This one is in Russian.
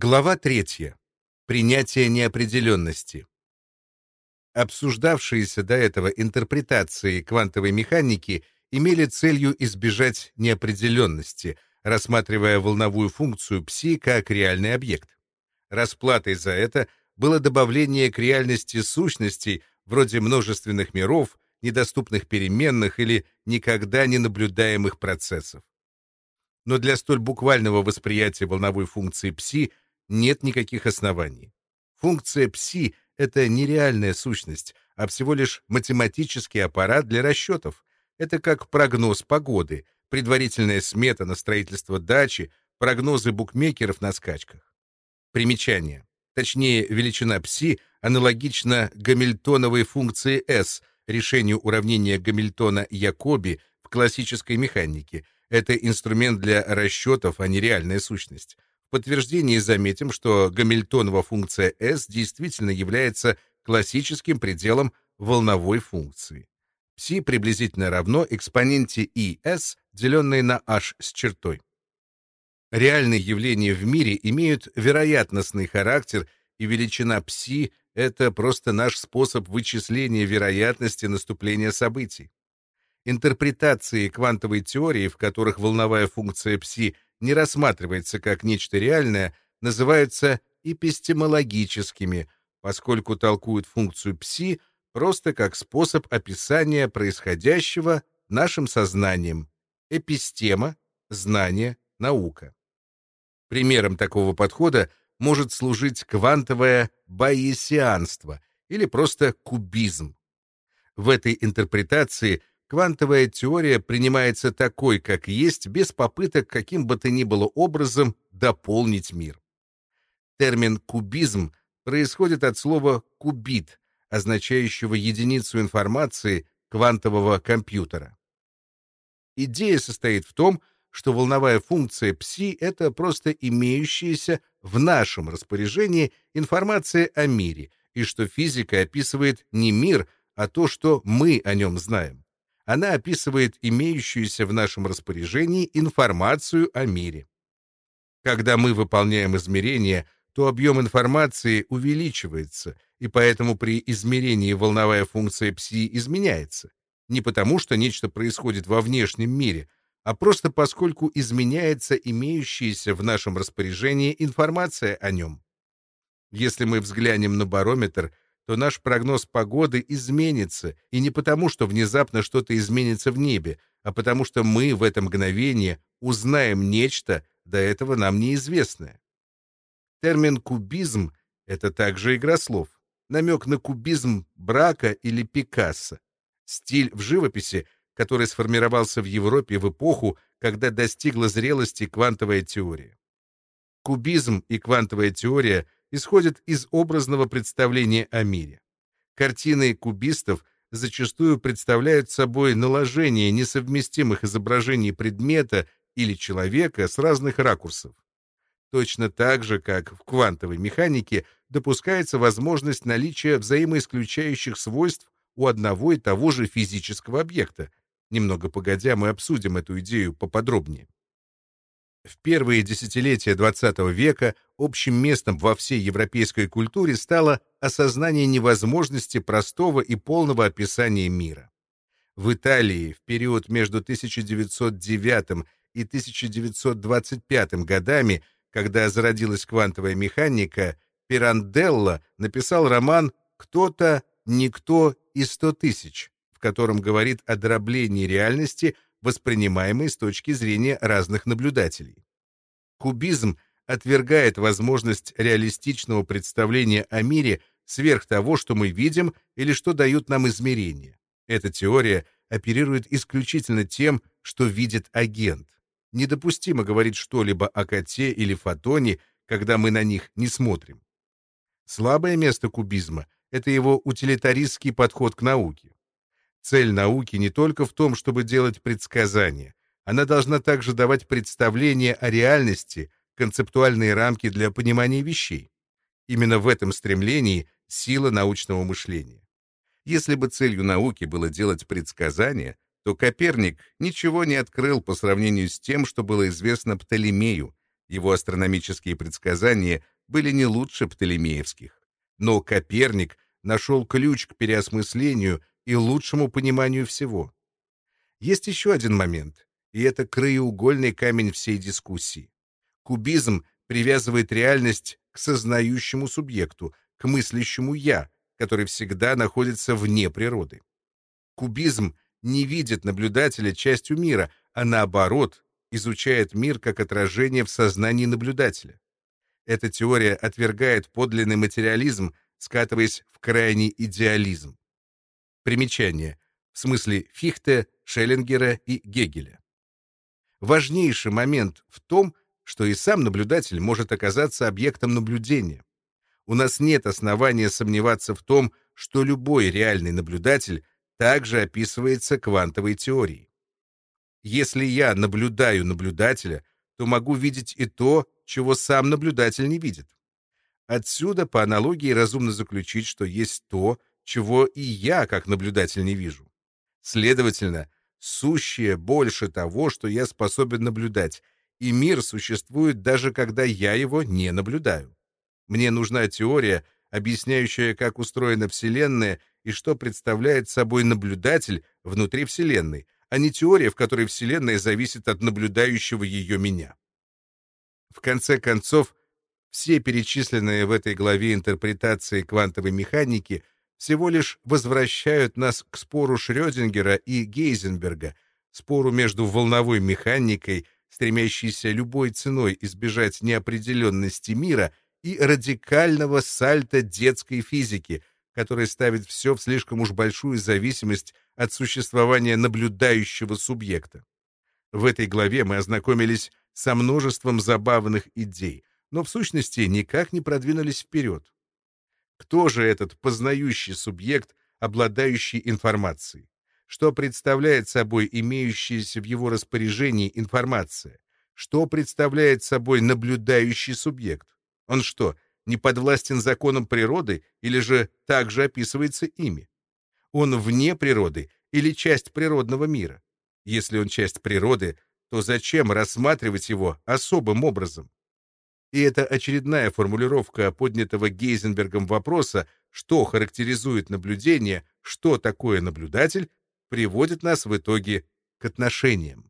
Глава третья. Принятие неопределенности. Обсуждавшиеся до этого интерпретации квантовой механики имели целью избежать неопределенности, рассматривая волновую функцию пси как реальный объект. Расплатой за это было добавление к реальности сущностей вроде множественных миров, недоступных переменных или никогда не наблюдаемых процессов. Но для столь буквального восприятия волновой функции пси нет никаких оснований. Функция пси — это нереальная сущность, а всего лишь математический аппарат для расчетов. Это как прогноз погоды, предварительная смета на строительство дачи, прогнозы букмекеров на скачках. Примечание. Точнее, величина пси аналогична гамильтоновой функции S, решению уравнения Гамильтона-Якоби в классической механике. Это инструмент для расчетов, а не реальная сущность. В подтверждении заметим, что гамильтонова функция S действительно является классическим пределом волновой функции. Пси приблизительно равно экспоненте IS, деленной на h с чертой. Реальные явления в мире имеют вероятностный характер, и величина пси — это просто наш способ вычисления вероятности наступления событий. Интерпретации квантовой теории, в которых волновая функция пси — не рассматривается как нечто реальное, называются эпистемологическими, поскольку толкуют функцию пси просто как способ описания происходящего нашим сознанием. Эпистема — знание, наука. Примером такого подхода может служить квантовое байесианство или просто кубизм. В этой интерпретации Квантовая теория принимается такой, как есть, без попыток каким бы то ни было образом дополнить мир. Термин «кубизм» происходит от слова «кубит», означающего единицу информации квантового компьютера. Идея состоит в том, что волновая функция пси — это просто имеющаяся в нашем распоряжении информация о мире, и что физика описывает не мир, а то, что мы о нем знаем она описывает имеющуюся в нашем распоряжении информацию о мире. Когда мы выполняем измерения, то объем информации увеличивается, и поэтому при измерении волновая функция пси изменяется. Не потому, что нечто происходит во внешнем мире, а просто поскольку изменяется имеющаяся в нашем распоряжении информация о нем. Если мы взглянем на барометр — то наш прогноз погоды изменится, и не потому, что внезапно что-то изменится в небе, а потому что мы в это мгновение узнаем нечто, до этого нам неизвестное. Термин «кубизм» — это также игра слов, намек на кубизм Брака или Пикассо, стиль в живописи, который сформировался в Европе в эпоху, когда достигла зрелости квантовая теория. Кубизм и квантовая теория — исходят из образного представления о мире. Картины кубистов зачастую представляют собой наложение несовместимых изображений предмета или человека с разных ракурсов. Точно так же, как в квантовой механике допускается возможность наличия взаимоисключающих свойств у одного и того же физического объекта. Немного погодя мы обсудим эту идею поподробнее. В первые десятилетия XX века общим местом во всей европейской культуре стало осознание невозможности простого и полного описания мира. В Италии в период между 1909 и 1925 годами, когда зародилась квантовая механика, Пиранделло написал роман «Кто-то, никто и сто тысяч», в котором говорит о дроблении реальности – воспринимаемой с точки зрения разных наблюдателей. Кубизм отвергает возможность реалистичного представления о мире сверх того, что мы видим или что дают нам измерения. Эта теория оперирует исключительно тем, что видит агент. Недопустимо говорить что-либо о коте или фотоне, когда мы на них не смотрим. Слабое место кубизма — это его утилитаристский подход к науке. Цель науки не только в том, чтобы делать предсказания. Она должна также давать представление о реальности, концептуальные рамки для понимания вещей. Именно в этом стремлении сила научного мышления. Если бы целью науки было делать предсказания, то Коперник ничего не открыл по сравнению с тем, что было известно Птолемею. Его астрономические предсказания были не лучше птолемеевских. Но Коперник нашел ключ к переосмыслению и лучшему пониманию всего. Есть еще один момент, и это краеугольный камень всей дискуссии. Кубизм привязывает реальность к сознающему субъекту, к мыслящему «я», который всегда находится вне природы. Кубизм не видит наблюдателя частью мира, а наоборот, изучает мир как отражение в сознании наблюдателя. Эта теория отвергает подлинный материализм, скатываясь в крайний идеализм. Примечание. В смысле Фихте, Шеллингера и Гегеля. Важнейший момент в том, что и сам наблюдатель может оказаться объектом наблюдения. У нас нет основания сомневаться в том, что любой реальный наблюдатель также описывается квантовой теорией. Если я наблюдаю наблюдателя, то могу видеть и то, чего сам наблюдатель не видит. Отсюда, по аналогии, разумно заключить, что есть то, чего и я, как наблюдатель, не вижу. Следовательно, сущее больше того, что я способен наблюдать, и мир существует даже когда я его не наблюдаю. Мне нужна теория, объясняющая, как устроена Вселенная и что представляет собой наблюдатель внутри Вселенной, а не теория, в которой Вселенная зависит от наблюдающего ее меня. В конце концов, все перечисленные в этой главе интерпретации квантовой механики всего лишь возвращают нас к спору Шрёдингера и Гейзенберга, спору между волновой механикой, стремящейся любой ценой избежать неопределенности мира, и радикального сальта детской физики, который ставит все в слишком уж большую зависимость от существования наблюдающего субъекта. В этой главе мы ознакомились со множеством забавных идей, но в сущности никак не продвинулись вперед. Кто же этот познающий субъект, обладающий информацией? Что представляет собой имеющаяся в его распоряжении информация? Что представляет собой наблюдающий субъект? Он что, не подвластен законам природы или же также описывается ими? Он вне природы или часть природного мира? Если он часть природы, то зачем рассматривать его особым образом? И это очередная формулировка поднятого Гейзенбергом вопроса, что характеризует наблюдение, что такое наблюдатель, приводит нас в итоге к отношениям.